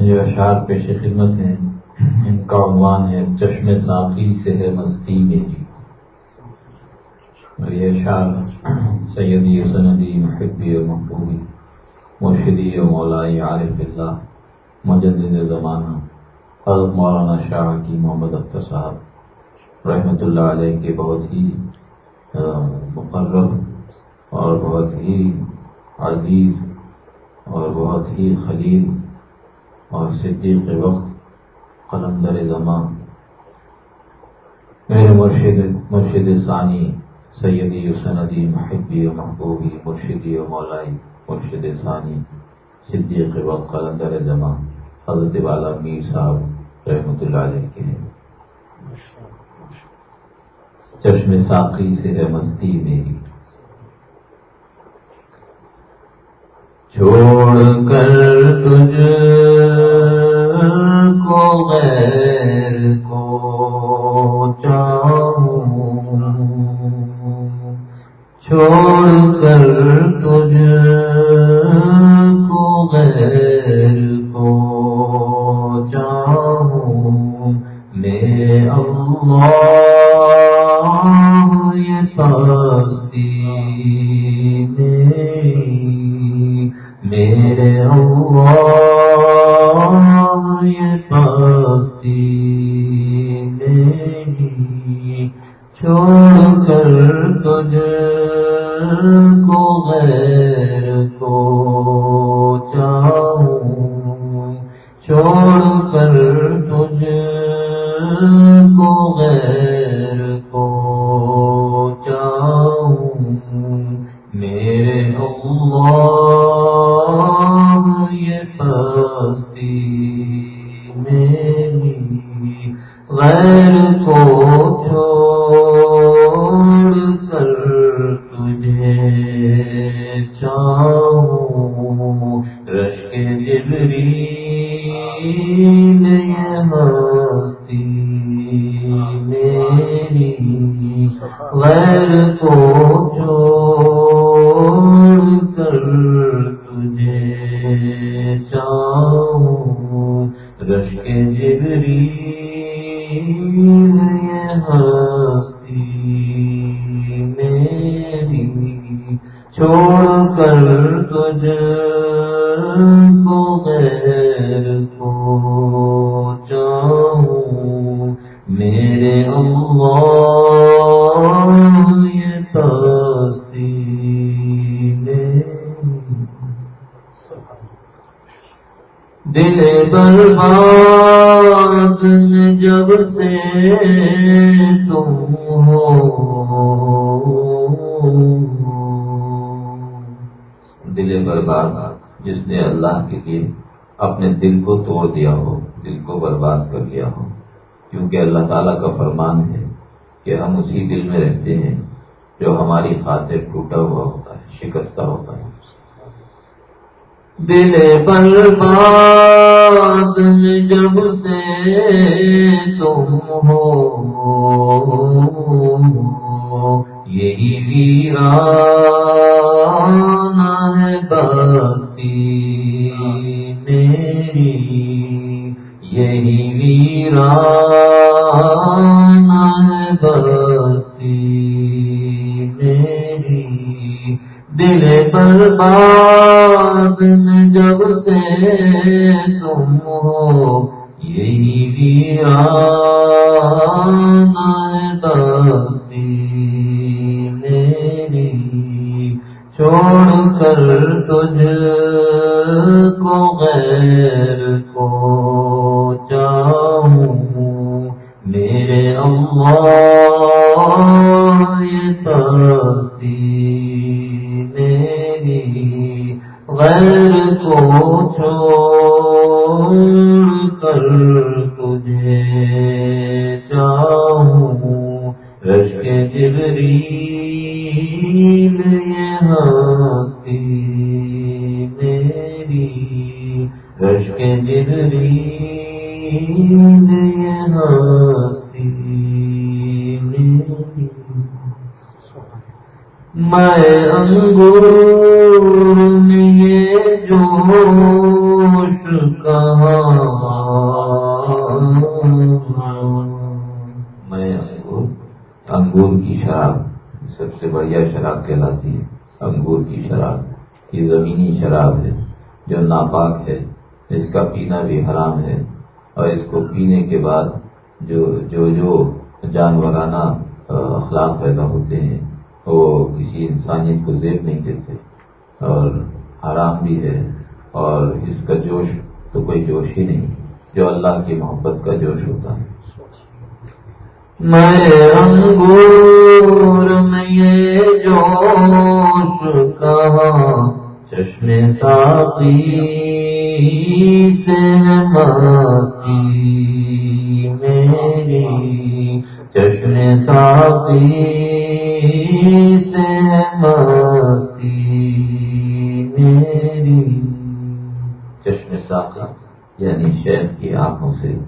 جو اشعار پیش خدمت ہیں، ان کا عنوان ہے، چشم ساقی سے ہے مستی میری۔ اور یہ اشعار سیدی سندی محبی و محبوبی مرشدی و مولائی عارف اللہ مجدد زمانہ، حضرت مولانا شاہ کی محمد اختر صاحب۔ رحمۃ اللہ علیہ کے بہت ہی مقرر اور بہت ہی عزیز اور بہت ہی خلیل اور صدیق وقت قلندر زمان میرے مرشد مرشد ثانی سیدی و سندی محبی و محبوبی مرشدی و مولائی مرشد ثانی صدیق وقت قلندر زمان حضرت والا میر صاحب رحمۃ اللہ علیہ کے ہیں۔ چشم ساقی سے ہے مستی میری۔ چھوڑ کر تجھ کو غیر کو چاہوں۔ چھوڑ کر تجھ کو غیر کو چاہوں۔ میں اللہ یہ پستی کو میں اپنے دل کو توڑ دیا ہو، دل کو برباد کر لیا ہو۔ کیونکہ اللہ تعالیٰ کا فرمان ہے کہ ہم اسی دل میں رہتے ہیں جو ہماری خاطر ٹوٹا ہوا ہوتا ہے، شکستہ ہوتا ہے۔ دل برباد میں جب سے تم ہو، یہی ویران ہے بستی۔ ویران بستی میری دل برباد میں جب سے تم ہو یہی ویران بستی میری، چھوڑ کر تجھ کو غیر حرام بھی ہے اور اس کا جوش تو کوئی جوش ہی نہیں، جو اللہ کی محبت کا جوش ہوتا ہے۔ میں انگور میں یہ جوش کہاں چشم ساقی سے مستی میری۔ چشم ساقی سے مستی چشم یعنی شیخ کی آنکھوں سے۔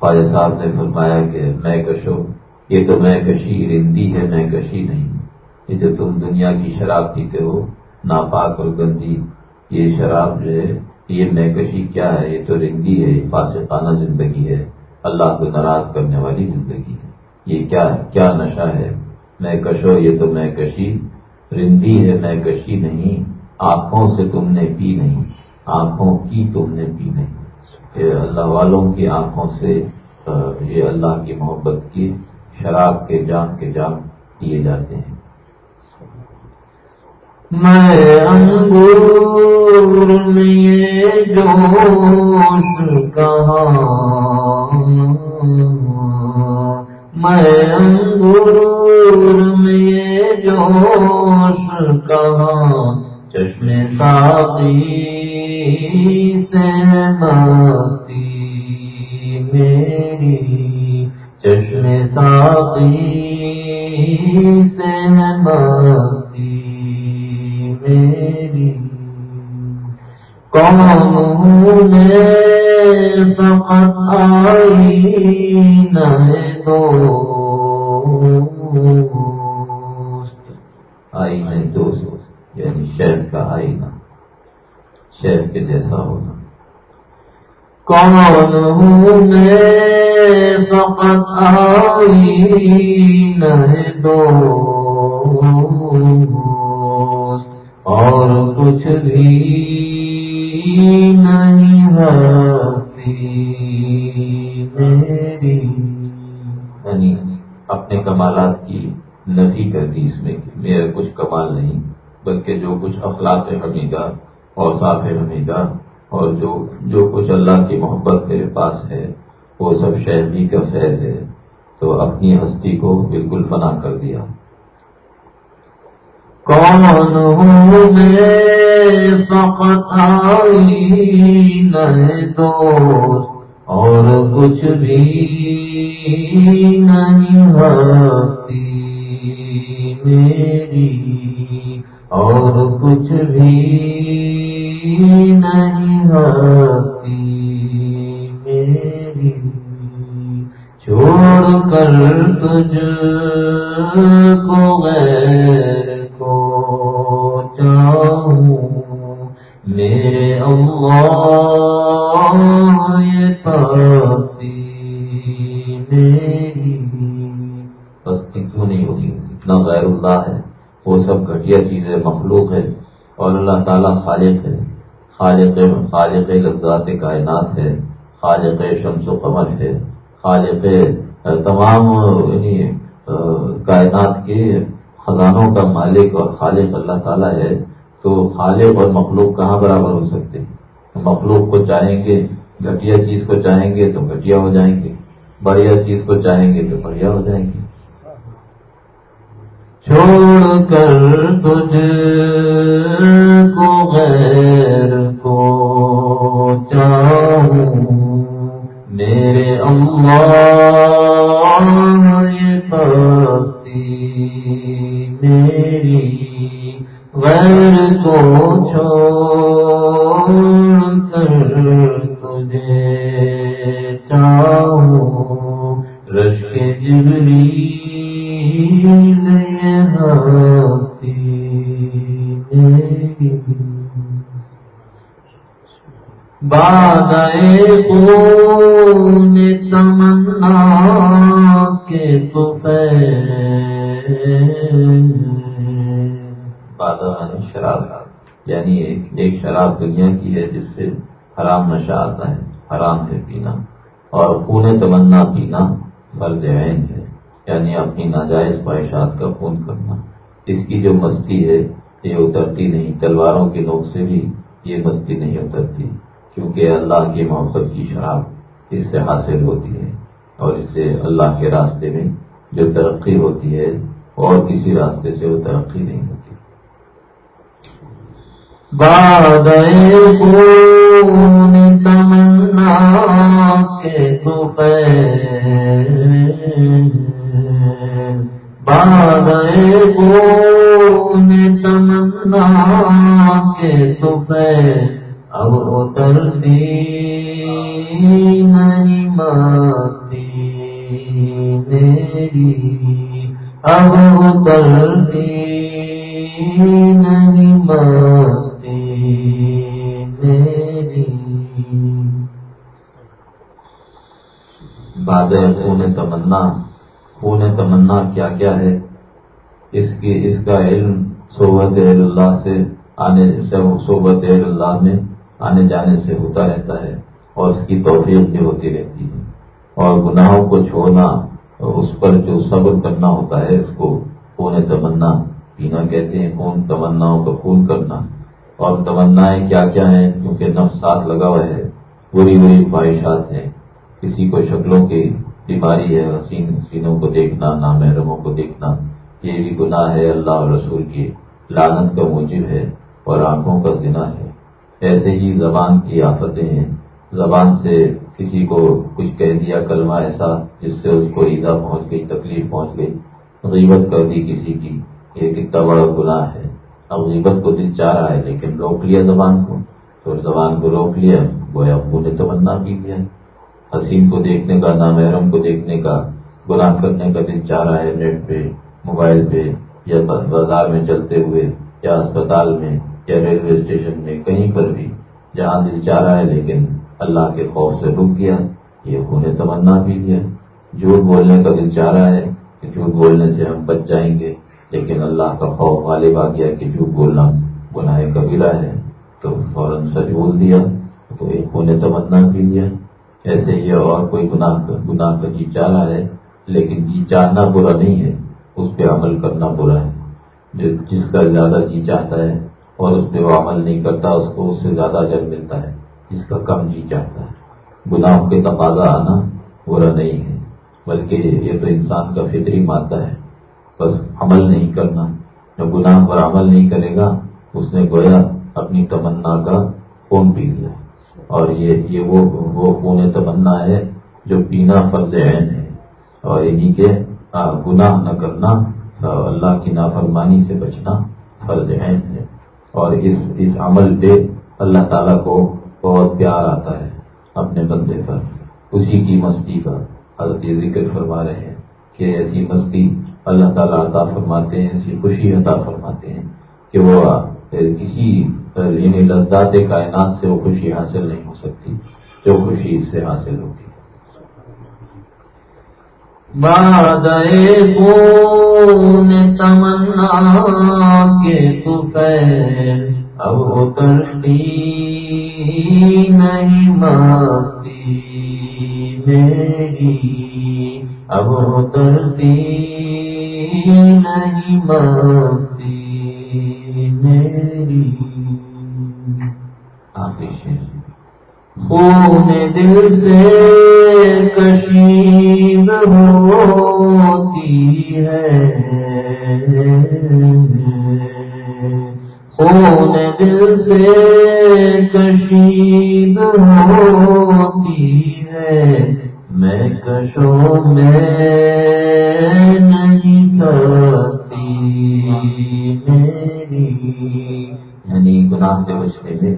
خواجہ صاحب نے فرمایا کہ میں کشو، یہ تو میں کشی رندی ہے، میں کشی نہیں۔ یہ جو تم دنیا کی شراب پیتے ہو، ناپاک اور گندی۔ یہ شراب جو ہے، یہ میں کشی کیا ہے؟ یہ تو رندی ہے، یہ فاسقانہ زندگی ہے۔ اللہ کو ناراض کرنے والی زندگی ہے۔ یہ کیا کیا نشہ ہے؟ میں کشو، یہ تو میں کشی۔ رندی ہے، میں کشی نہیں۔ آنکھوں سے تم نے پی نہیں۔ آنکھوں کی تم نے پی نہیں۔ اللہ والوں کی آنکھوں سے یہ اللہ کی محبت کی، شراب کے جام کے جام دیے جاتے ہیں۔ میں انگور میں جوش کہاں؟ میں انگور میں جوش کہاں؟ چشم ساقی سے مستی میری چشم ساقی سے مستی میری کون فقط آئی نئے دو آئی میں دوست یعنی شہر کا آئینہ شہر کے جیسا ہونا کون ہوں میں فقط آئی نئے دو اور کچھ بھی نہیں ہستی۔ میری یعنی اپنے کمالات کی نفی کر دی اس میں میرا کچھ کمال نہیں، بلکہ جو کچھ اخلاق حمیدہ اور صاف حمیدہ، اور جو جو کچھ اللہ کی محبت میرے پاس ہے، وہ سب شہری کا فیض ہے۔ تو اپنی ہستی کو بالکل فنا کر دیا۔ کون ہوں میں فقط آئی اور کچھ بھی نہیں ہستی میری۔ اور کچھ بھی نہیں ہستی میری۔ چھوڑ کر تجھ کو غیر کو چاہوں۔ میرے اللہ، یہ پستی میری۔ پستی کیوں نہیں ہوگی؟ اتنا غیر اللہ ہے۔ وہ سب گھٹیا چیزیں مخلوق ہے اور اللہ تعالیٰ خالق ہے۔ خالق خالق لذات کائنات ہے، خالق شمس و قمر ہے، خالق تمام یعنی کائنات کے خزانوں کا مالک اور خالق اللہ تعالیٰ ہے، تو خالق اور مخلوق کہاں برابر ہو سکتے؟ ہیں مخلوق کو چاہیں گے، گھٹیا چیز کو چاہیں گے تو گھٹیا ہو جائیں گے، بڑھیا چیز کو چاہیں گے تو بڑھیا ہو جائیں گے۔ چھوڑ کر تجھ کو غیر کو چاہوں میرے اللہ یہ پستی میری غیر کو دنیا کی ہے جس سے حرام نشہ آتا ہے، حرام ہے پینا۔ اور خون تمنا پینا فرض عین ہے یعنی اپنی ناجائز خواہشات کا خون کرنا۔ اس کی جو مستی ہے، یہ اترتی نہیں، تلواروں کے نوک سے بھی یہ مستی نہیں اترتی، کیونکہ اللہ کی محبت کی شراب اس سے حاصل ہوتی ہے۔ اور اس سے اللہ کے راستے میں جو ترقی ہوتی ہے اور کسی راستے سے وہ ترقی نہیں ہوتی۔ باد تمنا کے تو خون تمنا کے تو اب اترتی نہیں مستی میری۔ اب اترتی نہیں مستی۔ بادل خون تمنا خون تمنا کیا کیا ہے؟ اس کی، اس کا علم صحبت اللہ سے آنے، صحبت اللہ میں آنے جانے سے ہوتا رہتا ہے اور اس کی توفیق بھی ہوتی رہتی ہے۔ اور گناہوں کو چھوڑنا، اس پر جو صبر کرنا ہوتا ہے، اس کو خون تمنا پینا کہتے ہیں خون تمناؤں کا خون کرنا۔ اور تمنا کیا کیا ہیں؟ کیونکہ نفس ساتھ لگا ہوا ہے، بری بری خواہشات ہیں۔ کسی کو شکلوں کی بیماری ہے، حسین حسینوں کو دیکھنا، نامحرموں کو دیکھنا، یہ بھی گناہ ہے اللہ اور رسول کی۔ لانت کا موجب ہے اور آنکھوں کا ذنا ہے۔ ایسے ہی زبان کی آفتیں ہیں۔ زبان سے کسی کو کچھ کہہ دیا، کلمہ ایسا جس سے اس کو ایزا پہنچ گئی، تکلیف پہنچ گئی۔ غیبت کر دی کسی کی یہ کتنا بڑا گناہ ہے۔ اب غیبت کو دل چاہ رہا ہے، لیکن روک لیا زبان کو۔ تو زبان کو روک لیا، گویا ابو نے تمنا بھی لیا حسین کو دیکھنے کا نامحرم کو دیکھنے کا، گناہ کرنے کا دل چاہ رہا ہے نیٹ پہ، موبائل پہ، یا بازار میں چلتے ہوئے، یا اسپتال میں، یا ریلوے اسٹیشن میں، کہیں پر بھی۔ جہاں دل چاہ رہا ہے لیکن اللہ کے خوف سے رک گیا، یہ خون تمنا بھی لیا۔ جھوٹ بولنے کا دل چاہ رہا ہے کہ جھوٹ بولنے سے ہم بچ جائیں گے، لیکن اللہ کا خوف غالب آ گیا کہ جھوٹ بولنا گناہ کبیرہ ہے۔ تو فوراً سچ بول دیا تو ایک خون تمنا بھی لیا۔ ایسے ہی اور کوئی گناہ گناہ کا جی چاہ رہا ہے، لیکن جی چاہنا برا نہیں ہے، اس پہ عمل کرنا برا ہے۔ جو جس کا زیادہ جی چاہتا ہے اور اس پہ وہ عمل نہیں کرتا، اس کو اس سے زیادہ اجر ملتا ہے۔ جس کا کم جی چاہتا ہے۔ گناہ کے تقاضا آنا برا نہیں ہے، بلکہ یہ تو انسان کا فطری مادہ ہے۔ بس عمل نہیں کرنا جو گناہ پر عمل نہیں کرے گا، اس نے گویا اپنی تمنا کا خون پی لیا۔ اور یہ یہ وہ وہ خون تمنا ہے جو پینا فرض عین ہے۔ اور یعنی انہیں کے گناہ نہ کرنا اللہ کی نافرمانی سے بچنا فرض عین ہے۔ اور اس اس عمل پہ اللہ تعالیٰ کو بہت پیار آتا ہے اپنے بندے پر۔ اسی کی مستی کا حضرت ذکر فرما رہے ہیں کہ ایسی مستی اللہ تعالیٰ عطا فرماتے ہیں، ایسی خوشی عطا فرماتے ہیں کہ وہ کسی یعنی لذات کائنات سے وہ خوشی حاصل نہیں ہو سکتی، جو خوشی اس سے حاصل ہوتی بادے تمنا کے تو اب اترتی نہیں مستی میری۔ اب اترتی نہیں مستی میری۔ آخری خون دل سے کشید ہوتی ہے۔ خون دل سے کشید ہوتی ہے۔ میں کشو میں نہیں سستی۔ میری گناہ سے بچنے میں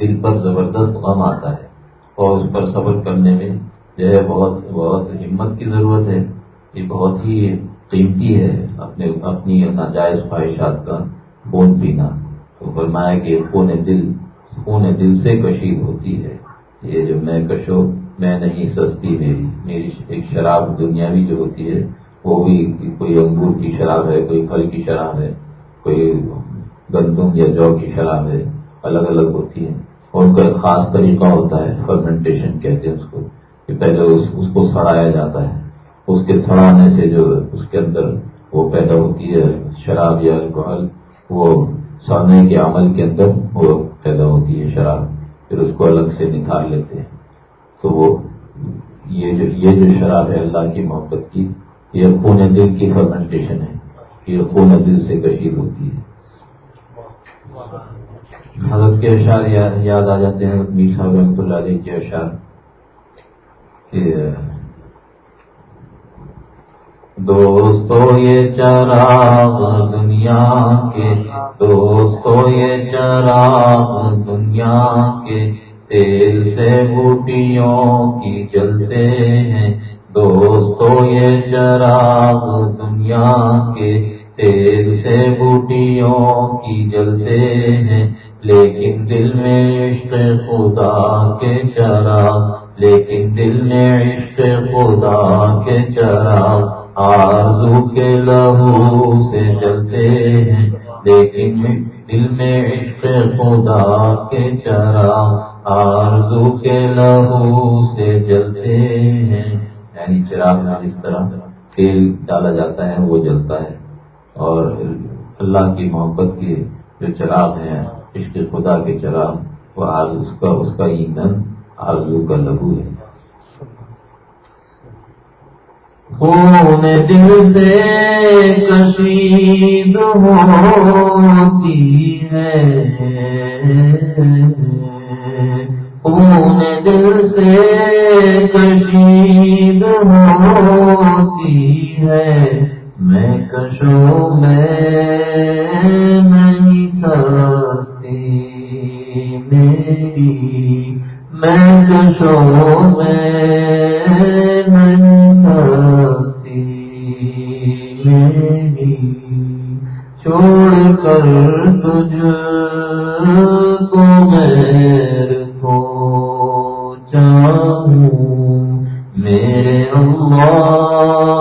دل پر زبردست غم آتا ہے اور اس پر صبر کرنے میں جو ہے بہت بہت ہمت کی ضرورت ہے۔ یہ بہت ہی قیمتی ہے اپنے اپنی ناجائز خواہشات کا خون پینا۔ تو فرمایا کہ خون دل خون دل سے کشید ہوتی ہے۔ یہ جو میں کشو، میں نہیں، سستی میری۔ میری ایک شراب دنیاوی جو ہوتی ہے، وہ بھی کوئی انگور کی شراب ہے، کوئی پھل کی شراب ہے، کوئی گندم یا جو کی شراب ہے، الگ الگ ہوتی ہے اور ان کا ایک خاص طریقہ ہوتا ہے فرمنٹیشن کہتے ہیں اس کو، کہ پہلے اس اس کو سڑایا جاتا ہے۔ اس کے سڑانے سے جو اس کے اندر وہ پیدا ہوتی ہے، شراب یا الکوہل وہ سڑنے کے عمل کے اندر وہ پیدا ہوتی ہے، شراب۔ پھر اس کو الگ سے نکال لیتے ہیں۔ تو وہ، یہ جو یہ جو شراب ہے اللہ کی محبت کی، یہ خون دل کی فرمنٹیشن ہے۔ یہ خون دل سے کشید ہوتی ہے۔ حضرت کے اشعار یاد آ جاتے ہیں، میر صاحب رحمۃ اللہ علیہ کے اشعار کہ دوستو یہ چراغ دنیا کے، دوستو یہ چراغ دنیا کے، تیل سے بوٹیوں کی جلتے ہیں۔ دوستو یہ چراغ دنیا کے، تیل سے بوٹیوں کی جلتے ہیں۔ لیکن دل میں عشق خدا کے چراغ لیکن دل میں عشق خدا کے چراغ آرزو کے لہو سے جلتے ہیں۔ لیکن دل میں عشق خدا کے چراغ آرزو کے لہو سے جلتے ہیں۔ یعنی چراغ میں جس طرح تیل ڈالا جاتا ہے، وہ جلتا ہے۔ اور اللہ کی محبت کے جو چراغ ہیں عشق خدا کے چراغ وہ آج اس کا اس کا ایندھن آرزو کا لہو ہے۔ خون دل سے کشید ہوتی ہے۔ خون دل سے کشید ہوتی ہے۔ میں کشو میں میں میں میری چھوڑ کر تجھ کو غیر کو چاہوں میرے اللہ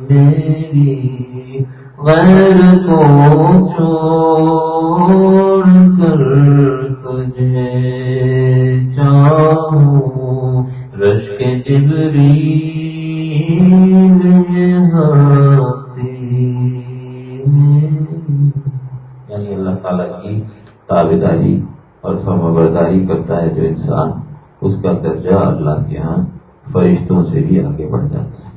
میری غیر کو چھوڑ کر تابداری اور فرما برداری کرتا ہے جو انسان، اس کا درجہ اللہ کے ہاں فرشتوں سے بھی آگے بڑھ جاتا ہے۔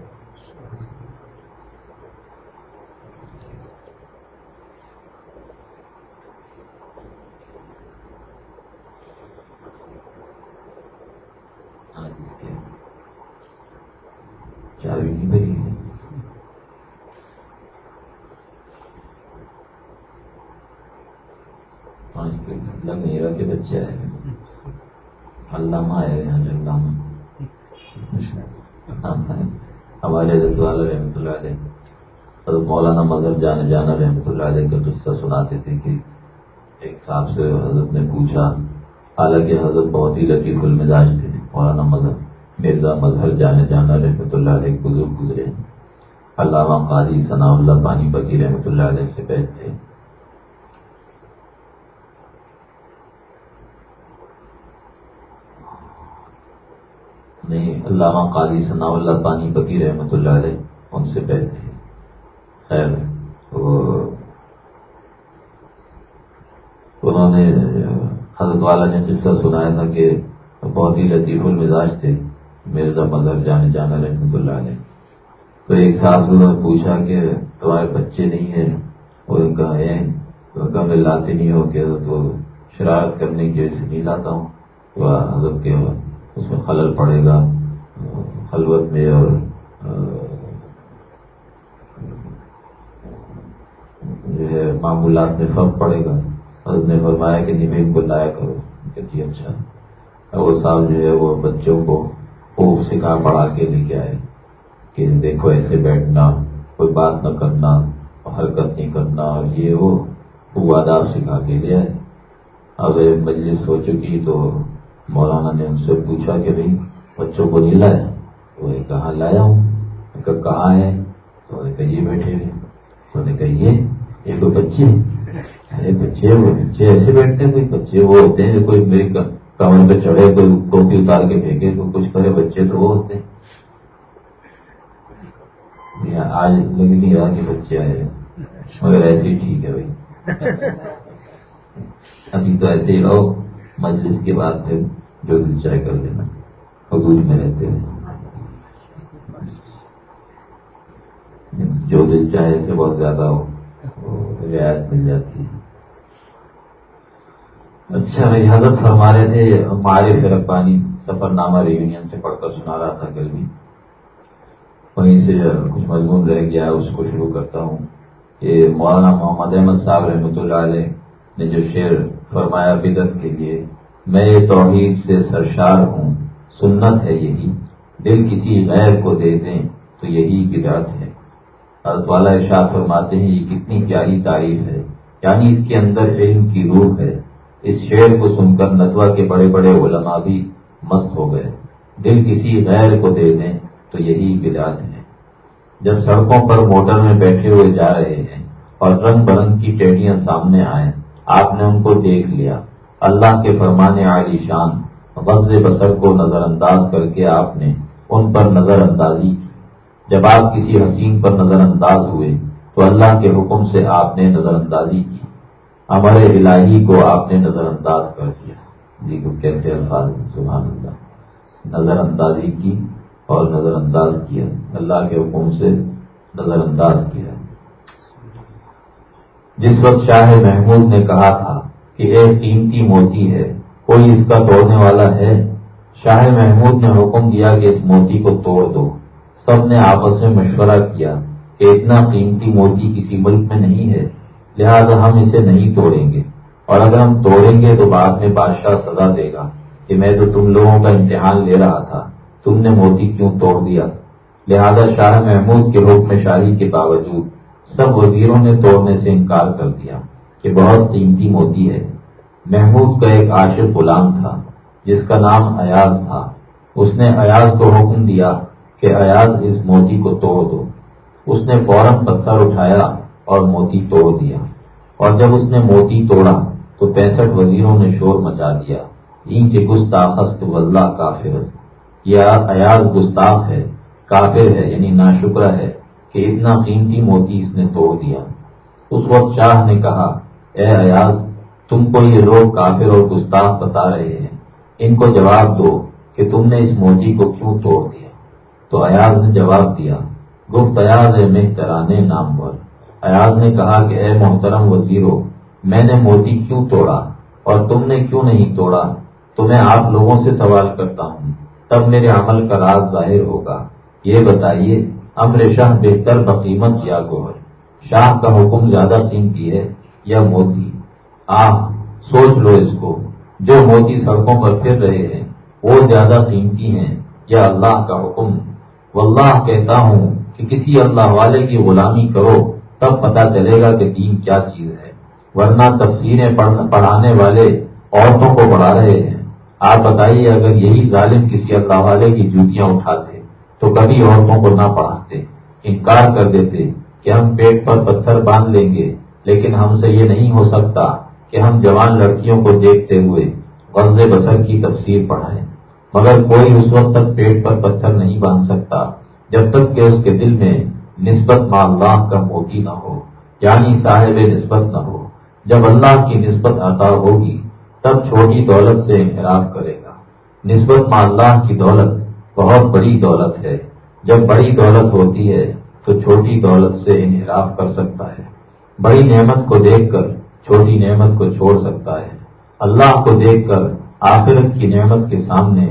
چابی نہیں بری ہے۔ پانچ کے میرا کے بچے آئے ہیں۔ علامہ آئے ہیں علامہ۔ ہمارے حضرت والا رحمۃ اللہ علیہ۔ حضرت مولانا مظہر جانے جانا رحمۃ اللہ علیہ کا قصہ سناتے تھے کہ ایک صاحب سے حضرت نے پوچھا، حالانکہ حضرت بہت ہی لطیف المزاج تھے۔ مولانا مظہر، مرزا مظہر جانے جانا رحمۃ اللہ علیہ بزرگ گزرے علامہ قاضی ثناء اللہ پانی پتی رحمۃ اللہ علیہ سے بیٹھ تھے نہیں علامہ قاضی ثناء اللہ پانی پتی رحمۃ اللہ علیہ ان سے بیٹھ تھے۔ خیر انہوں نے حضرت والا نے قصہ سنایا تھا کہ بہت ہی لطیف المزاج تھے مرزا مظہر جانے جانا رحمۃ اللہ علیہ۔ تو ایک صاحب سے انہوں نے پوچھا کہ تمہارے بچے نہیں ہیں؟ وہ کہا ہے۔ کہا میں لاتے نہیں ہو کہ تو شرارت کرنے کی وجہ سے نہیں لاتا ہوں۔ وہ حضرت کے اس میں خلل پڑے گا، خلوت میں اور، جو ہے، معمولات میں فرق پڑے گا۔ حضرت نے فرمایا کہ نمے کو لایا کرو۔ کہ جی اچھا۔ وہ صاحب جو ہے، وہ بچوں کو خوب سکھا پڑھا کے لے کے آئے کہ دیکھو، ایسے بیٹھنا، کوئی بات نہ کرنا، حرکت نہیں کرنا، اور یہ وہ خوب آداب سکھا کے لے آئے۔ اب مجلس ہو چکی تو مولانا نے ان سے پوچھا کہ بھائی بچوں کو نہیں لایا؟ تو وہ کہاں لایا ہوں۔ کہا، کہاں ہے؟ تو نے کہا، یہ بیٹھے ہوئے۔ انہوں نے کہا، یہ یہ کوئی بچے ارے بچے وہ بچے ایسے بیٹھتے ہیں، کوئی بچے وہ ہوتے ہیں، کوئی میری کمر پہ چڑھے، کوئی ٹوپی اتار کے پھینکے، کوئی کچھ کرے، بچے تو وہ ہوتے ہیں۔ آج لگ نہیں رہا کہ بچے آئے مگر ایسے ہی ٹھیک ہے بھائی ابھی تو ایسے ہی رہو۔ مجلس کے بعد پھر جو دل چائے کر لینا۔ حدود میں رہتے ہیں۔ جو دل چاہے سے بہت زیادہ ہو رعایت مل جاتی ہے۔ اچھا بھائی، حضرت فرما رہے تھے ہمارے فرق پانی سفر نامہ ریونین سے پڑھ کر سنا رہا تھا کل بھی۔ وہیں سے کچھ مضمون رہ گیا، اس کو شروع کرتا ہوں یہ مولانا محمد احمد صاحب رحمۃ اللہ علیہ نے جو شعر فرمایا بدت کے لیے میں یہ توحید سے سرشار ہوں، سنت ہے یہی۔ دل کسی غیر کو دے دیں تو یہی بدعت ہے۔ والا ارشاد فرماتے ہیں، یہ کتنی پیاری تعریف ہے۔ یعنی اس کے اندر علم کی روح ہے۔ اس شعر کو سن کر ندوا کے بڑے بڑے علماء بھی مست ہو گئے۔ دل کسی غیر کو دے دیں تو یہی بدعت ہے۔ جب سڑکوں پر موٹر میں بیٹھے ہوئے جا رہے ہیں اور رنگ برنگ کی ٹیڈیاں سامنے آئیں، آپ نے ان کو دیکھ لیا۔ اللہ کے فرمانے عالی شان غز بسر کو نظر انداز کر کے آپ نے ان پر نظر اندازی کی۔ جب آپ کسی حسین پر نظر انداز ہوئے، تو اللہ کے حکم سے آپ نے نظر اندازی کی۔ ہمارے الہی کو آپ نے نظر انداز کر دیا۔ جی کو کیسے الفاظ سبحان اللہ۔ نظر اندازی کی اور نظر انداز کیا۔ اللہ کے حکم سے نظر انداز کیا۔ جس وقت شاہ محمود نے کہا تھا کہ ایک قیمتی موتی ہے، کوئی اس کا توڑنے والا ہے؟ شاہ محمود نے حکم دیا کہ اس موتی کو توڑ دو۔ سب نے آپس میں مشورہ کیا کہ اتنا قیمتی موتی کسی ملک میں نہیں ہے، لہذا ہم اسے نہیں توڑیں گے۔ اور اگر ہم توڑیں گے تو بعد میں بادشاہ سزا دے گا کہ میں تو تم لوگوں کا امتحان لے رہا تھا، تم نے موتی کیوں توڑ دیا؟ لہذا شاہ محمود کے حکم شاہی کے باوجود سب وزیروں نے توڑنے سے انکار کر دیا۔ کہ بہت قیمتی موتی ہے۔ محمود کا ایک عاشق غلام تھا، جس کا نام ایاز تھا۔ اس نے ایاز کو حکم دیا کہ ایاز اس موتی کو توڑ دو۔ اس نے فوراً پتھر اٹھایا اور موتی توڑ دیا۔ اور جب اس نے موتی توڑا تو پینسٹھ وزیروں نے شور مچا دیا۔ اینچ گستاخ واللہ کافر۔ یہ ایاز گستاخ ہے، کافر ہے یعنی نا ہے کہ اتنا قیمتی موتی اس نے توڑ دیا۔ اس وقت شاہ نے کہا اے ایاز تم کو یہ لوگ کافر اور گستاخ بتا رہے ہیں۔ ان کو جواب دو کہ تم نے اس موتی کو کیوں توڑ دیا۔ تو ایاز نے جواب دیا، گفت ایاز محترانے نامور۔ ایاز نے کہا کہ اے محترم وزیرو، میں نے موتی کیوں توڑا اور تم نے کیوں نہیں توڑا؟ تو میں آپ لوگوں سے سوال کرتا ہوں۔ تب میرے عمل کا راز ظاہر ہوگا۔ یہ بتائیے، امر شاہ بہتر بقیمت یا گوہر؟ شاہ کا حکم زیادہ قیمتی ہے۔ یا موتی؟ آہ، سوچ لو اس کو۔ جو موتی سڑکوں پر پھر رہے ہیں، وہ زیادہ قیمتی ہیں۔ یا اللہ کا حکم۔ واللہ کہتا ہوں کہ کسی اللہ والے کی غلامی کرو، تب پتا چلے گا کہ دین کیا چیز ہے۔ ورنہ تفسیریں پڑھانے والے عورتوں کو پڑھا رہے ہیں۔ آپ بتائیے، اگر یہی ظالم کسی اللہ والے کی جوتیاں اٹھاتے، تو کبھی عورتوں کو نہ پڑھاتے، انکار کر دیتے کہ ہم پیٹ پر پتھر باندھ لیں گے۔ لیکن ہم سے یہ نہیں ہو سکتا کہ ہم جوان لڑکیوں کو دیکھتے ہوئے غرض بسر کی تفسیر پڑھائیں۔ مگر کوئی اس وقت تک پیٹ پر پتھر نہیں باندھ سکتا جب تک کہ اس کے دل میں نسبت ماں اللہ کا موتی نہ ہو یعنی صاحب نسبت نہ ہو۔ جب اللہ کی نسبت عطا ہوگی، تب چھوٹی دولت سے انحراف کرے گا۔ نسبت ماں اللہ کی دولت بہت بڑی دولت ہے۔ جب بڑی دولت ہوتی ہے، تو چھوٹی دولت سے انحراف کر سکتا ہے۔ بڑی نعمت کو دیکھ کر چھوٹی نعمت کو چھوڑ سکتا ہے۔ اللہ کو دیکھ کر آخرت کی نعمت کے سامنے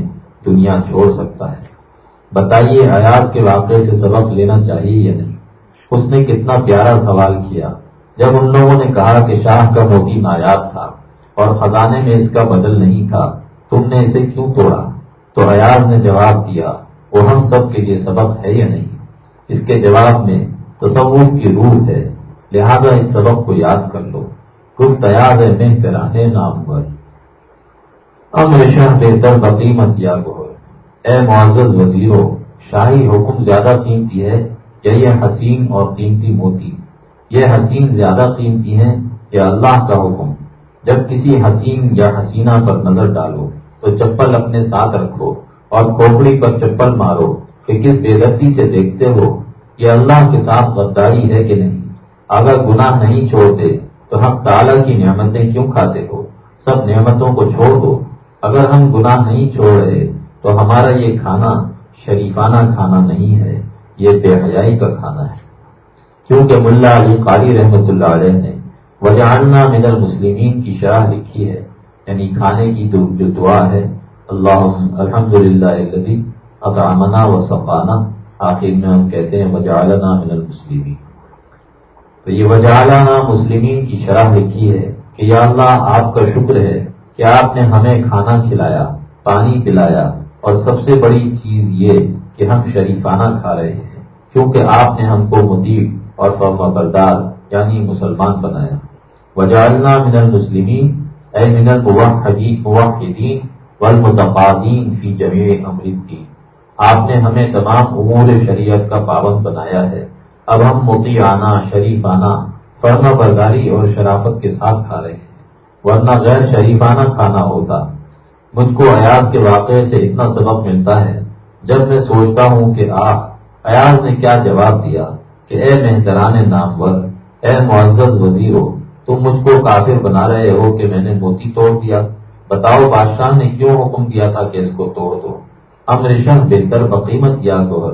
دنیا چھوڑ سکتا ہے۔ بتائیے ایاز کے واقعے سے سبق لینا چاہیے یا نہیں؟ اس نے کتنا پیارا سوال کیا۔ جب ان لوگوں نے کہا کہ شاہ کا موتی نایاب تھا اور خزانے میں اس کا بدل نہیں تھا، تم نے اسے کیوں توڑا؟ تو ایاز نے جواب دیا، وہ ہم سب کے لیے سبق ہے یا نہیں؟ اس کے جواب میں تصور کی روح ہے۔ لہذا اس سبق کو یاد کر لو۔ گفت ایاز ہے میں کرانے نام پر امر شاہ بہتر بقیمت یا گو اے معزز وزیروں شاہی حکم زیادہ قیمتی ہے۔ یا یہ حسین اور قیمتی موتی۔ یہ حسین زیادہ قیمتی ہیں یا اللہ کا حکم۔ جب کسی حسین یا حسینہ پر نظر ڈالو، تو چپل اپنے ساتھ رکھو اور کھوپڑی پر چپل مارو کہ کس بے دردی سے دیکھتے ہو۔ یہ اللہ کے ساتھ غداری ہے کہ نہیں؟ اگر گناہ نہیں چھوڑتے تو ہم تعالیٰ کی نعمتیں کیوں کھاتے ہو؟ سب نعمتوں کو چھوڑ دو۔ اگر ہم گناہ نہیں چھوڑ رہے تو ہمارا یہ کھانا شریفانہ کھانا نہیں ہے، یہ بے حیائی کا کھانا ہے۔ کیونکہ ملا علی قاری رحمۃ اللہ علیہ نے وجاننا من المسلمین کی شرح لکھی ہے۔ یعنی کھانے کی جو دعا ہے اللہ الحمد للہ اطعمنا و صفانہ آخر میں ہم کہتے ہیں وجالنا من المسلمین تو یہ وجالنا مسلمین کی شرح لکھی ہے کہ یا اللہ آپ کا شکر ہے کہ آپ نے ہمیں کھانا کھلایا، پانی پلایا اور سب سے بڑی چیز یہ کہ ہم شریفانہ کھا رہے ہیں، کیونکہ آپ نے ہم کو مدیب اور فرما بردار یعنی مسلمان بنایا۔ وجالنا من المسلمین، اے من الموحدین والمتقادین فی جمیع امر الدین۔ آپ نے ہمیں تمام امور شریعت کا پابند بنایا ہے۔ اب ہم متی آنا شریفانہ فرما برداری اور شرافت کے ساتھ کھا رہے ہیں۔ ورنہ غیر شریفانہ کھانا ہوتا۔ مجھ کو ایاز کے واقعے سے اتنا سبق ملتا ہے۔ جب میں سوچتا ہوں کہ آپ ایاز نے کیا جواب دیا کہ اے مہتران نامور، اے معزز وزیر ہو تم مجھ کو کافر بنا رہے ہو کہ میں نے موتی توڑ دیا۔ بتاؤ بادشاہ نے کیوں حکم دیا تھا کہ اس کو توڑ دو؟ امرشن بہتر بقیمت یا گوہر؟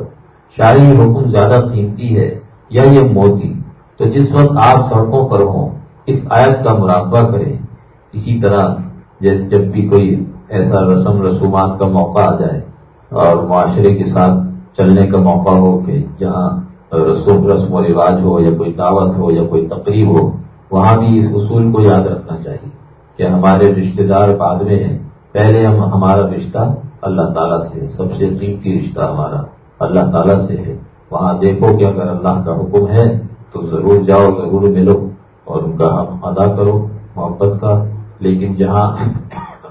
شاعری حکم زیادہ قیمتی ہے۔ یا یہ موتی، تو جس وقت آپ سڑکوں پر ہوں، اس آیت کا مراقبہ کریں۔ اسی طرح جیسے جب بھی کوئی ایسا رسم رسومات کا موقع آ جائے اور معاشرے کے ساتھ چلنے کا موقع ہو کہ جہاں رسوم، رسم و رواج ہو یا کوئی دعوت ہو یا کوئی تقریب ہو، وہاں بھی اس اصول کو یاد رکھنا چاہیے کہ ہمارے رشتہ دار بعد میں ہیں۔ پہلے ہم، ہمارا رشتہ اللہ تعالیٰ سے سب سے قیمتی رشتہ ہمارا اللہ تعالیٰ سے ہے۔ وہاں دیکھو کہ اگر اللہ کا حکم ہے تو ضرور جاؤ، ضرور ملو اور ان کا حق ادا کرو محبت کا۔ لیکن جہاں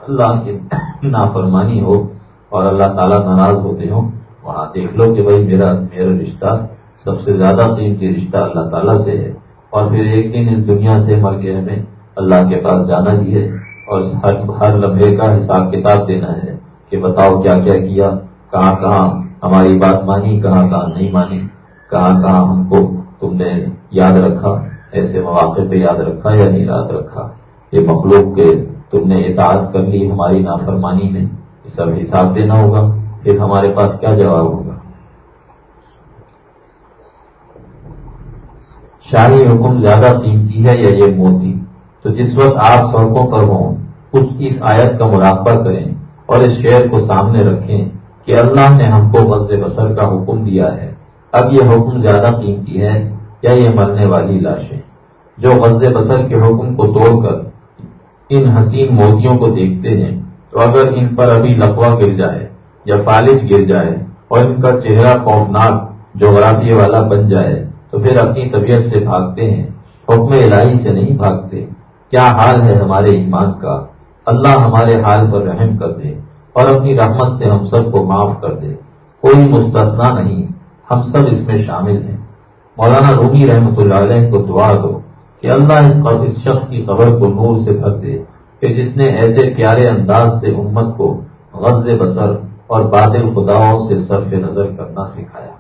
اللہ کی نافرمانی ہو اور اللہ تعالیٰ ناراض ہوتے ہوں، وہاں دیکھ لو کہ بھائی میرا میرا رشتہ سب سے زیادہ قیمتی رشتہ اللہ تعالیٰ سے ہے۔ اور پھر ایک دن اس دنیا سے مر کے ہمیں اللہ کے پاس جانا بھی ہے اور ہر ہر لمحے کا حساب کتاب دینا ہے کہ بتاؤ کیا کیا کیا، کہاں کہاں ہماری بات مانی کہاں کہاں نہیں مانی کہاں کہاں ہم کو، تم نے یاد رکھا، ایسے مواقع پہ یاد رکھا یا نہیں یاد رکھا؟ یہ مخلوق کے تم نے اطاعت کر لی، ہماری نافرمانی میں سب حساب دینا ہوگا، پھر ہمارے پاس کیا جواب ہوگا؟ شاہی حکم زیادہ قیمتی ہے یا یہ موتی؟ تو جس وقت آپ سڑکوں پر ہوں کچھ اس آیت کا مراقبہ کریں اور اس شعر کو سامنے رکھیں کہ اللہ نے ہم کو غز بسر کا حکم دیا ہے۔ اب یہ حکم زیادہ قیمتی ہے یا یہ مرنے والی لاشیں؟ جو غز بسر کے حکم کو توڑ کر ان حسین موتیوں کو دیکھتے ہیں، تو اگر ان پر ابھی لقوا گر جائے یا فالج گر جائے اور ان کا چہرہ خوفناک جغرافی والا بن جائے، تو پھر اپنی طبیعت سے بھاگتے ہیں۔ حکم الہی سے نہیں بھاگتے۔ کیا حال ہے ہمارے ایمان کا؟ اللہ ہمارے حال پر رحم کر دے۔ اور اپنی رحمت سے ہم سب کو معاف کر دے۔ کوئی مستثنا نہیں، ہم سب اس میں شامل ہیں۔ مولانا رومی رحمۃ اللہ علیہ کو دعا دو کہ اللہ اس اس شخص کی قبر کو نور سے بھر دے۔ کہ جس نے ایسے پیارے انداز سے امت کو غز بسر اور بادل خداؤں سے صرف نظر کرنا سکھایا۔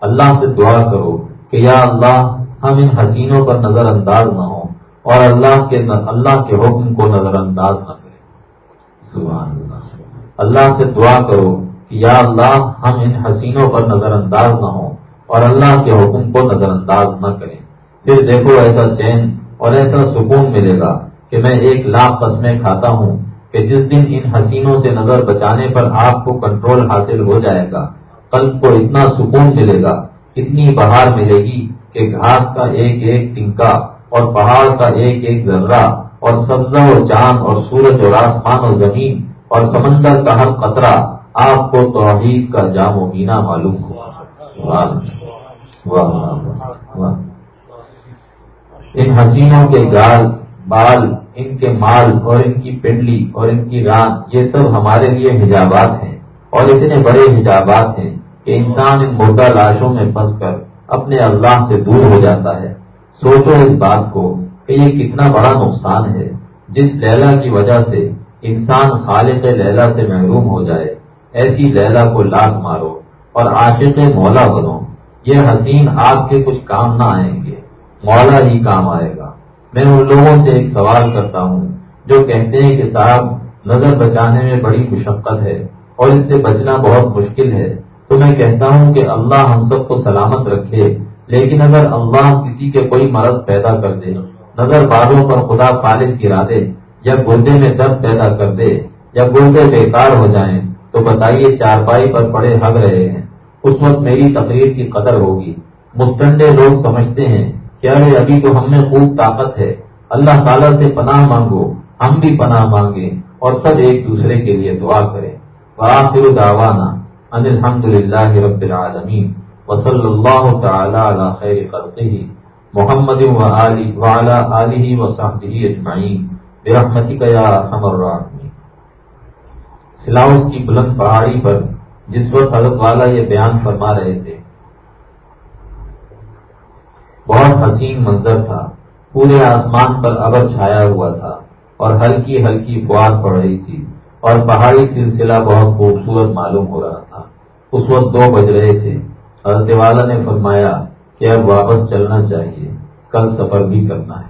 اللہ سے دعا کرو کہ یا اللہ، ہم ان حسینوں پر نظر انداز نہ ہوں اور اللہ کے اللہ کے حکم کو نظر انداز نہ کریں۔ سبحان اللہ۔ اللہ سے دعا کرو کہ یا اللہ ہم ان حسینوں پر نظر انداز نہ ہوں اور اللہ کے حکم کو نظر انداز نہ کریں۔ پھر دیکھو ایسا چین اور ایسا سکون ملے گا کہ میں ایک لاکھ قسمیں کھاتا ہوں کہ جس دن ان حسینوں سے نظر بچانے پر آپ کو کنٹرول حاصل ہو جائے گا۔ قلب کو اتنا سکون ملے گا، اتنی بہار ملے گی کہ گھاس کا ایک ایک تنکا اور پہاڑ کا ایک ایک ذرہ اور سبزہ اور چاند اور سورج اور آسمان اور زمین اور سمندر کا ہر قطرہ آپ کو توحید کا جام و مینا معلوم ہوا ان حسینوں کے گال، بال، ان کے مال اور ان کی پنڈلی اور ان کی ران، یہ سب ہمارے لیے حجابات ہیں۔ اور اتنے بڑے حجابات ہیں کہ انسان ان مردہ لاشوں میں پھنس کر اپنے اللہ سے دور ہو جاتا ہے۔ سوچو اس بات کو کہ یہ کتنا بڑا نقصان ہے، جس لیلا کی وجہ سے انسان خالق لیلا سے محروم ہو جائے، ایسی لیلا کو لاکھ مارو اور عاشق مولا بنو۔ یہ حسین آپ کے کچھ کام نہ آئیں گے۔ مولا ہی کام آئے گا۔ میں ان لوگوں سے ایک سوال کرتا ہوں جو کہتے ہیں کہ صاحب، نظر بچانے میں بڑی مشقت ہے اور اس سے بچنا بہت مشکل ہے۔ تو میں کہتا ہوں کہ اللہ ہم سب کو سلامت رکھے، لیکن اگر اللہ کسی کے کوئی مرض پیدا کر دے، نظر بالوں پر خدا فالش گرا دے یا گردے میں درد پیدا کر دے یا گردے بیکار ہو جائیں، تو بتائیے چارپائی پر پڑے ہگ رہے ہیں۔ اس وقت میری تقریر کی قدر ہوگی۔ مستنڈے لوگ سمجھتے ہیں کہ ارے ابھی تو ہم میں خوب طاقت ہے۔ اللہ تعالیٰ سے پناہ مانگو، ہم بھی پناہ مانگے اور سب ایک دوسرے کے لیے دعا کریں۔ وآخر دعوانا ان الحمد للہ رب العالمین۔ وصلی اللہ تعالی علی خیر خلقہ۔ محمد وعلا آلہ وصحبہ اجمعین۔ برحمتک یا ارحم الراحمین۔ سلاؤس کی بلند پہاڑی پر جس وقت حضرت والا یہ بیان فرما رہے تھے، بہت حسین منظر تھا، پورے آسمان پر ابر چھایا ہوا تھا اور ہلکی ہلکی فوار پڑ رہی تھی اور پہاڑی سلسلہ بہت خوبصورت معلوم ہو رہا تھا۔ اس وقت دو بج رہے تھے۔ حضرت والا نے فرمایا کہ اب واپس چلنا چاہیے، کل سفر بھی کرنا ہے۔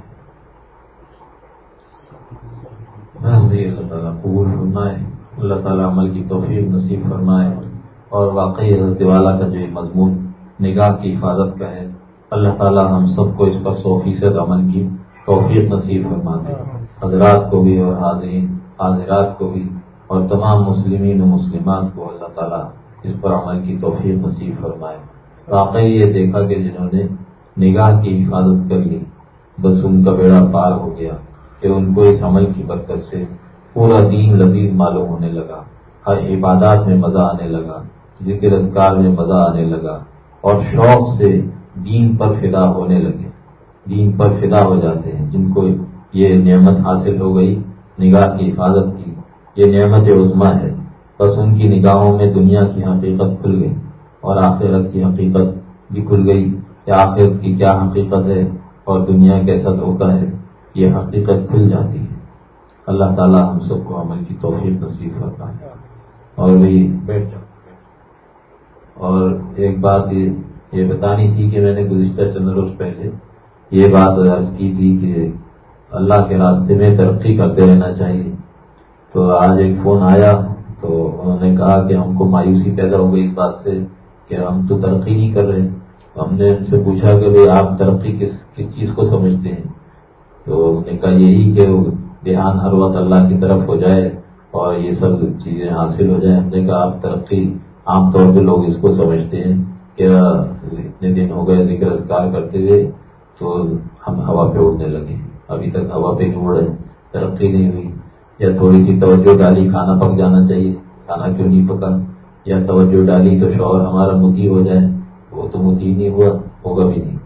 اللہ تعالیٰ قبول فرمائے۔ اللہ تعالیٰ عمل کی توفیق نصیب فرمائے۔ اور واقعی حضرت والا کا جو مضمون نگاہ کی حفاظت کا ہے اللہ تعالیٰ ہم سب کو اس پر سو فیصد عمل کی توفیق نصیب فرما دے۔ حضرات کو بھی اور حاضرین حاضرات کو بھی۔ اور تمام مسلمین و مسلمات کو اللہ تعالیٰ اس پر عمل کی توفیق نصیب فرمائے۔ واقعی یہ دیکھا کہ جنہوں نے نگاہ کی حفاظت کر لی بس ان کا بیڑا پار ہو گیا۔ کہ ان کو اس عمل کی برکت سے پورا دین لذیذ معلوم ہونے لگا۔ ہر عبادات میں مزہ آنے لگا۔ ذکر اذکار میں مزہ آنے لگا۔ اور شوق سے دین پر فدا ہونے لگے۔ دین پر فدا ہو جاتے ہیں۔ جن کو یہ نعمت حاصل ہو گئی، نگاہ کی حفاظت کی۔ یہ نعمت عظما ہے۔ بس ان کی نگاہوں میں دنیا کی حقیقت کھل گئی اور آخرت کی حقیقت بھی کھل گئی کہ آخرت کی کیا حقیقت ہے اور دنیا کیسا دھوکہ ہے۔ یہ حقیقت کھل جاتی ہے۔ اللہ تعالیٰ ہم سب کو عمل کی توفیق نصیب کرتا ہے اور وہی بیٹھ جاؤ اور ایک بات یہ بتانی تھی کہ میں نے گزشتہ چند روز پہلے یہ بات عرض کی تھی کہ اللہ کے راستے میں ترقی کرتے رہنا چاہیے۔ تو آج ایک فون آیا تو انہوں نے کہا کہ ہم کو مایوسی پیدا ہو گئی اس بات سے کہ ہم تو ترقی نہیں کر رہے۔ ہم نے ان سے پوچھا کہ بھائی آپ ترقی کس کس چیز کو سمجھتے ہیں؟ تو نے کہا یہی کہ دھیان ہر وقت اللہ کی طرف ہو جائے اور یہ سب چیزیں حاصل ہو جائیں۔ ہم نے کہا آپ ترقی عام طور پہ لوگ اس کو سمجھتے ہیں کہ اتنے دن ہو گئے ذکر اذکار کرتے ہوئے تو ہم ہوا پہ اڑنے لگے ابھی تک ہوا پہ نہیں اڑ رہے ترقی نہیں ہوئی۔ یا تھوڑی سی توجہ ڈالی، کھانا پک جانا چاہیے۔ کھانا کیوں نہیں پکا؟ یا توجہ ڈالی تو شوہر ہمارا متی ہو جائے۔ وہ تو متی نہیں ہوا، ہوگا بھی نہیں۔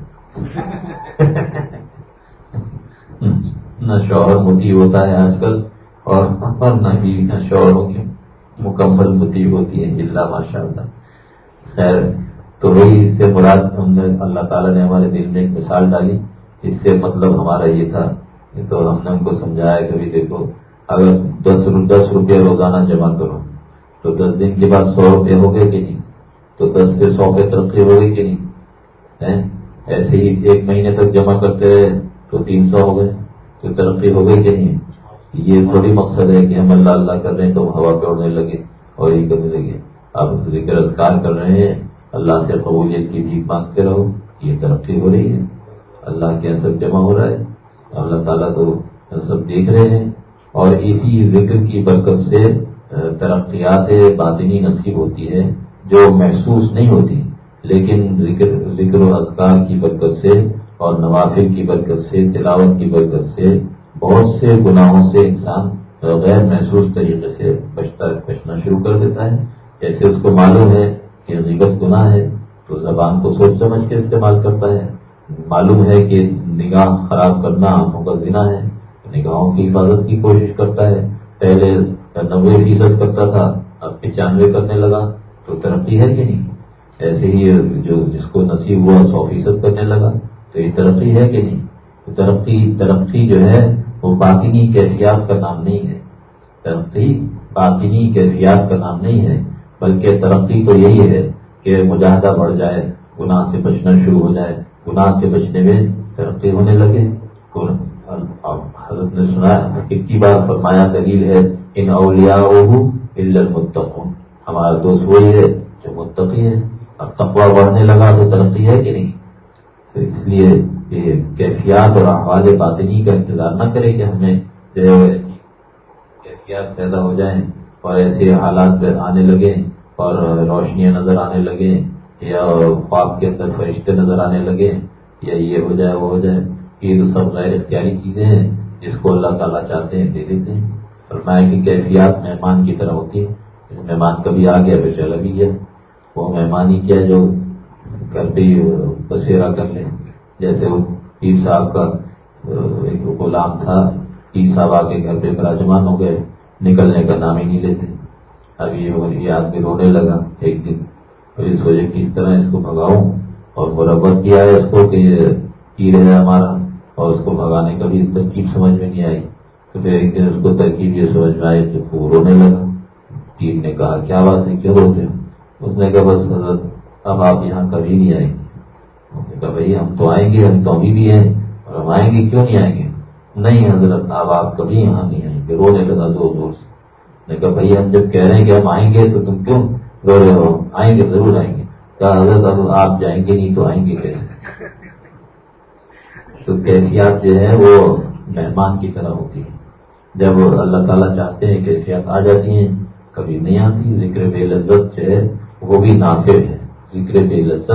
نہ شوہر متی ہوتا ہے آج کل اور نہ ہی نہ شوہروں کی مکمل متی ہوتی ہے اللہ ماشاء اللہ خیر، تو وہی اس سے مراد ہم نے اللہ تعالیٰ نے ہمارے دل میں ایک مثال ڈالی۔ اس سے مطلب ہمارا یہ تھا تو ہم نے ان کو سمجھایا کہ بھی دیکھو، اگر دس دس روپے روزانہ جمع کرو، تو دس دن کے بعد سو روپے ہو گئے کہ نہیں؟ تو دس سے سو پہ ترقی ہو گئی کہ نہیں؟ ایسے ہی ایک مہینے تک جمع کرتے رہے تو تین سو ہو گئے۔ تو ترقی ہو گئی کہ نہیں؟ یہ تھوڑی مقصد ہے کہ ہم اللہ اللہ کر رہے ہیں تو ہوا پہ اڑنے لگے اور یہ کرنے لگے۔ اب ذکر اذکار کر رہے ہیں، اللہ سے قبولیت کی بھی مانگتے رہو یہ ترقی ہو رہی ہے۔ اللہ کے سب جمع ہو رہا ہے۔ اللہ تعالیٰ تو سب دیکھ رہے ہیں۔ اور اسی ذکر کی برکت سے ترقیات باطنی نصیب ہوتی ہے، جو محسوس نہیں ہوتی۔ لیکن ذکر ذکر و اذکار کی برکت سے اور نوافل کی برکت سے، تلاوت کی برکت سے، بہت سے گناہوں سے انسان غیر محسوس طریقے سے بچتا، بچنا شروع کر دیتا ہے۔ جیسے اس کو معلوم ہے کہ غیبت گناہ ہے، تو زبان کو سوچ سمجھ کے استعمال کرتا ہے۔ معلوم ہے کہ نگاہ خراب کرنا آنکھوں کا ذنا ہے، نگاہوں کی حفاظت کی کوشش کرتا ہے۔ پہلے نبے فیصد کرتا تھا، اب پچانوے کرنے لگا۔ تو ترقی ہے کہ نہیں؟ ایسے ہی جو، جس کو نصیب ہوا، سو فیصد کرنے لگا۔ تو یہ ترقی ہے کہ نہیں؟ ترقی ترقی جو ہے، وہ باطنی کیفیات کا نام نہیں ہے۔ ترقی باطنی کیفیات کا نام نہیں ہے، بلکہ ترقی تو یہی ہے کہ مجاہدہ بڑھ جائے، گناہ سے بچنا شروع ہو جائے۔ گناہ سے بچنے میں ترقی ہونے لگے۔ حضرت نے سنا کتنی بار فرمایا، دلیل ہے، ان اولیا المتقون۔ ہمارا دوست وہی ہے جو متقی ہے۔ اب تقوا بڑھنے لگا تو ترقی ہے کہ نہیں؟ تو اس لیے یہ کیفیات اور احوال باطنی کا انتظار نہ کرے کہ ہمیں جو ہے کیفیات پیدا ہو جائیں اور ایسے حالات پہ آنے لگے اور روشنیاں نظر آنے لگے یا خواب کے اندر فرشتے نظر آنے لگے یا یہ ہو جائے وہ ہو جائے، یہ تو سب غیر اختیاری چیزیں ہیں، جس کو اللہ تعالیٰ چاہتے ہیں دے دیتے ہیں۔ فرمایا کی کیفیات مہمان کی طرح ہوتی ہے مہمان کبھی آ گیا پھر چلا بھی گیا۔ وہ مہمان ہی کیا جو گھر پہ بسیرا کر لیں۔ جیسے وہ پیر صاحب کا ایک غلام تھا، پیر صاحب آ کے گھر پہ براجمان ہو گئے، نکلنے کا نام ہی نہیں لیتے۔ اب یہ آدمی رونے لگا ایک دن۔ اس وجہ کس طرح اس کو بھگاؤں اور مربت کیا ہے اس کو کہ پیر ہے ہمارا اور اس کو بھگانے کا بھی ترکیب سمجھ میں نہیں آئی۔ تو پھر ایک دن اس کو ترکیب یہ سمجھ میں آئی کہ وہ رونے لگا۔ پیر نے کہا، کیا بات ہے؟ کیوں روتے ہو؟ اس نے کہا، بس حضرت اب آپ یہاں کبھی نہیں آئیں۔ گے کہا بھائی ہم تو آئیں گے، ہم تو ابھی بھی ہیں، اور ہم آئیں گے، کیوں نہیں آئیں گے؟ نہیں حضرت، اب آپ کبھی یہاں نہیں آئیں گے۔ رونے لگا زور زور سے۔ نے کہا بھائی ہم جب کہہ رہے ہیں کہ ہم آئیں گے تو تم کیوں رو رہے ہو؟ آئیں گے، ضرور آئیں گے۔ کہا حضرت، اب آپ جائیں گے نہیں تو آئیں گے کیسے؟ تو کیفیات جو ہے وہ مہمان کی طرح ہوتی ہے جب اللہ تعالیٰ چاہتے ہیں کیفیات آ جاتی ہیں، کبھی نہیں آتی۔ ذکر بے لذت جو ہے وہ بھی نافع ہے۔ ذکر بے لذت،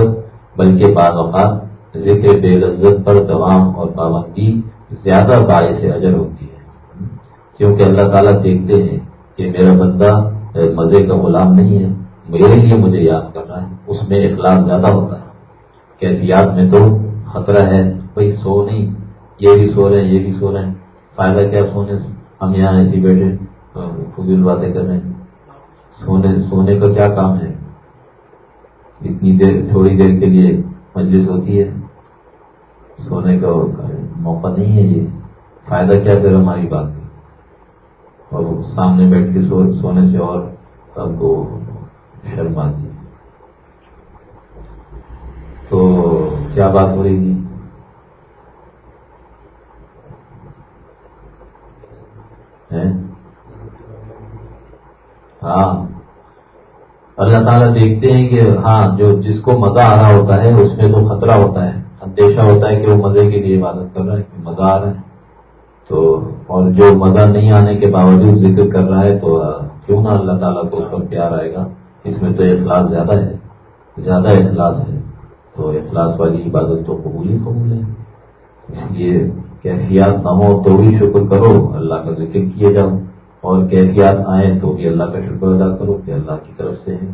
بلکہ بعض اوقات ذکر بے لذت پر دوام اور پابندی زیادہ باعث اجر ہوتی ہے۔ کیونکہ اللہ تعالیٰ دیکھتے ہیں کہ میرا بندہ مزے کا غلام نہیں ہے، میرے لیے مجھے یاد کر رہا ہے، اس میں اخلاق زیادہ ہوتا ہے۔ کیفیات میں تو خطرہ ہے، بھائی سو نہیں، یہ بھی سو رہے ہیں یہ بھی سو رہے۔ ہیں فائدہ کیا سونے سے؟ ہم یہاں ایسی بیٹھے فضول باتیں کر رہے ہیں۔ سونے سونے کا کیا کام ہے؟ اتنی دیر، تھوڑی دیر کے لیے مجلس ہوتی ہے۔ سونے کا موقع نہیں ہے یہ۔ فائدہ کیا پھر ہماری بات اور سامنے بیٹھ کے سونے سے اور سب کو شرم آتی تو کیا بات ہو رہی تھی؟ ہاں۔ اللہ تعالیٰ دیکھتے ہیں کہ ہاں جو جس کو مزہ آ رہا ہوتا ہے، اس میں تو خطرہ ہوتا ہے، اندیشہ ہوتا ہے کہ وہ مزے کے لیے عبادت کر رہا ہے، کہ مزہ آ رہا ہے۔ تو، اور جو مزہ نہیں آنے کے باوجود ذکر کر رہا ہے، تو کیوں نہ اللہ تعالیٰ کو اس پر پیار آئے گا؟ اس میں تو اخلاص زیادہ ہے، زیادہ اخلاص ہے۔ تو اخلاص والی عبادت تو قبول ہی قبول ہے۔ اس لیے کیفیات نہ ہو تو بھی شکر کرو، اللہ کا ذکر کیے جاؤ اور کیفیات آئیں تو بھی اللہ کا شکر ادا کرو کہ اللہ کی طرف سے ہے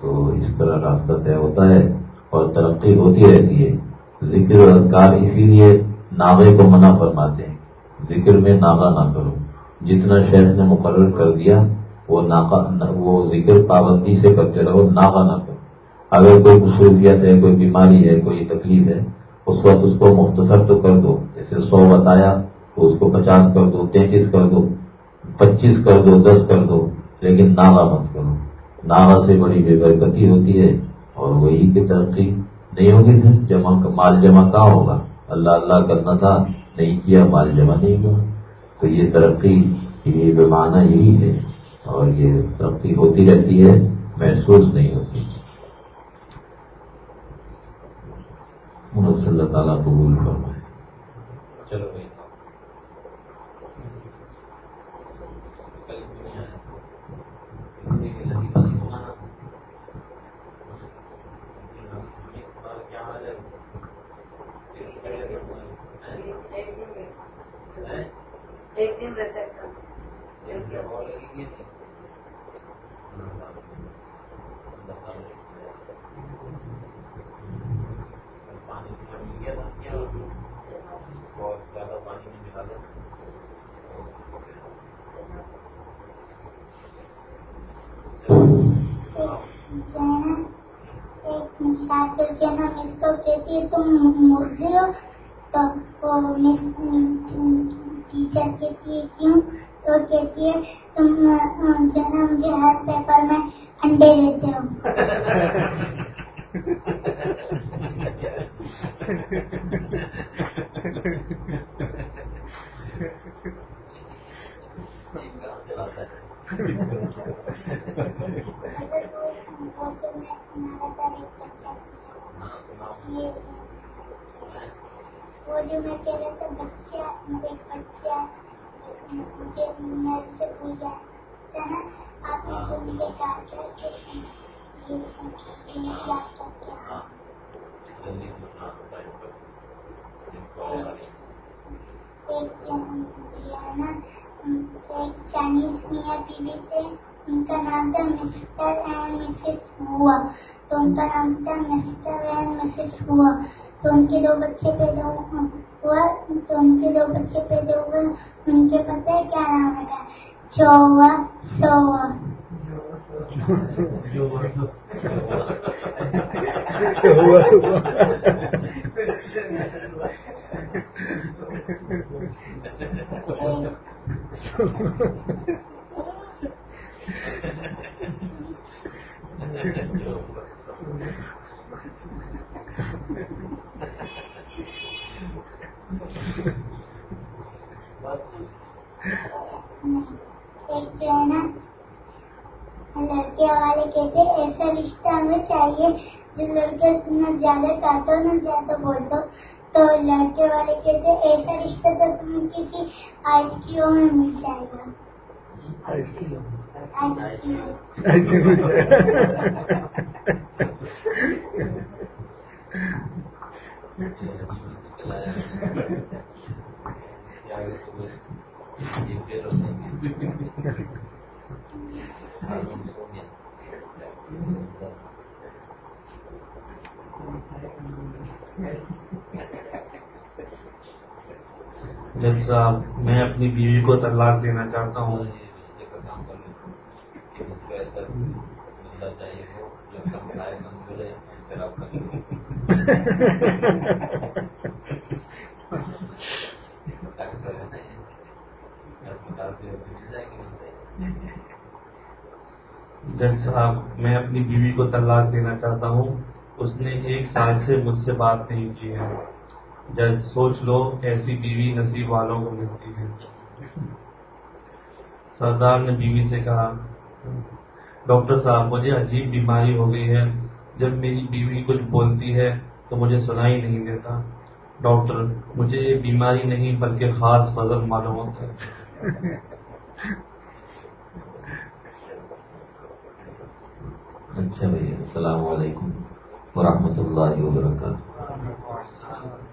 تو اس طرح راستہ طے ہوتا ہے اور ترقی ہوتی رہتی ہے۔ ذکر و اذکار اسی لیے ناغے کو منع فرماتے ہیں۔ ذکر میں ناغا نہ کرو۔ جتنا شیخ نے مقرر کر دیا، وہ وہ ذکر پابندی سے کرتے رہو ناغا نہ کرو۔ اگر کوئی مصروفیت ہے، کوئی بیماری ہے، کوئی تکلیف ہے، اس وقت اس کو مختصر تو کر دو۔ جیسے سو بتایا، تو اس کو پچاس کر دو، تینتیس کر دو۔ پچیس کر دو، دس کر دو، لیکن ناغا مت کرو۔ ناغا سے بڑی بے برکتی ہوتی ہے اور وہی کی ترقی نہیں ہوگی پھر۔ جمع مال جمع کہاں ہوگا؟ اللہ اللہ کرنا تھا، نہیں کیا، مال جمع نہیں ہوا۔ تو یہ ترقی، یہ بمانا یہی ہے۔ اور یہ ترقی ہوتی رہتی ہے، محسوس نہیں ہوتی۔ صلی اللہ تعالیٰ قبول فرمائے۔ چلو بھائی ایک دن رہ سکتا پانی بہت زیادہ پانی میں ملا دیں جو ہے نا ایک مسافر جو ہے کہتی ہے تم مرغی ہو تو ٹیچر کہتی ہے کیوں تو کہتی ہے تم جو ہے نا مجھے ہر پیپر میں انڈے دیتے ہو وہ جو میں کہہ رہا تھا بچہ ایک بچہ مجھے میرے سے بھول گیا ہے نا آپ نے تو مجھے کہا تھا کہ یہ یاد کیا ایک نا ایک چائنیز میاں بیوی تھے ان کا نام تھا مسٹر اینڈ مسز ہوا تو ان کا نام تھا مسٹر اینڈ مسز ہوا تو ان کے دو بچے پیدا ہوا تو ان کے دو بچے پیدا ہوئے ان کے پتہ کیا نام رکھا چوا سوا۔ ہے نا لڑکے والے کہتے ہیں ایسا رشتہ ہمیں چاہیے جو لڑکے نہ زیادہ کاٹو نہ زیادہ بولو تو لڑکے والے کہتے ہیں ایسا رشتہ تو تمہیں کسی آئس کیو میں مل جائے گا۔ جج صاحب میں اپنی بیوی کو طلاق دینا چاہتا ہوں۔ جج صاحب میں اپنی بیوی کو طلاق دینا چاہتا ہوں، اس نے ایک سال سے مجھ سے بات نہیں کی ہے۔ جج، سوچ لو، ایسی بیوی نصیب والوں کو ملتی ہے۔ سردار نے بیوی سے کہا، ڈاکٹر صاحب، مجھے عجیب بیماری ہو گئی ہے۔ جب میری بیوی کچھ بولتی ہے تو مجھے سنائی نہیں دیتا۔ ڈاکٹر، مجھے یہ بیماری نہیں بلکہ خاص فضل معلوم ہوتا ہے۔ اچھا بھائی السلام علیکم ورحمۃ اللہ وبرکاتہ۔